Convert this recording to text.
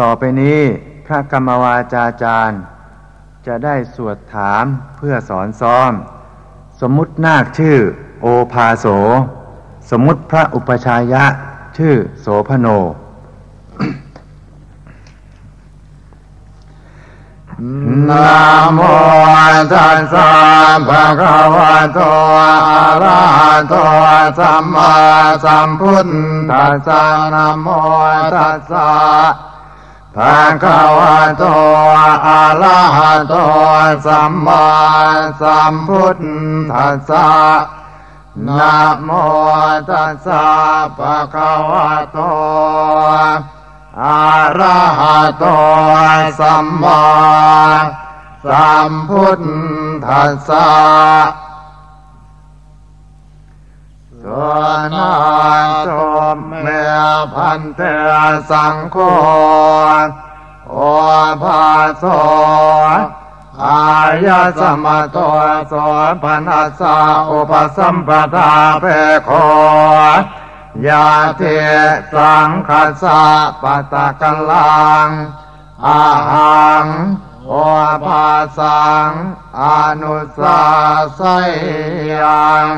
ต่อไปนี้พระกรรมวาจาจารย์ จะได้สวดถามเพื่อสอนซ้อม สมมุตินาคชื่อโอภาโส สมมุติพระอุปชายะชื่อโสพโน นะโมตัสสะภะคะวะโตอะระหะโตสัมมาสัมพุทธัสสะนะโมตัสสะ ภะคะวะโตอะระหะโตสัมมาสัมพุทธัสสะนะโมตัสสะภะคะวะโตอะระหะโตสัมมาสัมพุทธัสสะสวนายสมเม พันเตสังโฆโอภาโสอายะสมะโตโสปนัสสะอุปสัมปทาเปโคยาเทสังคัสสะปะตะกัลลังอาหังโอภาสังอนุสาสยัง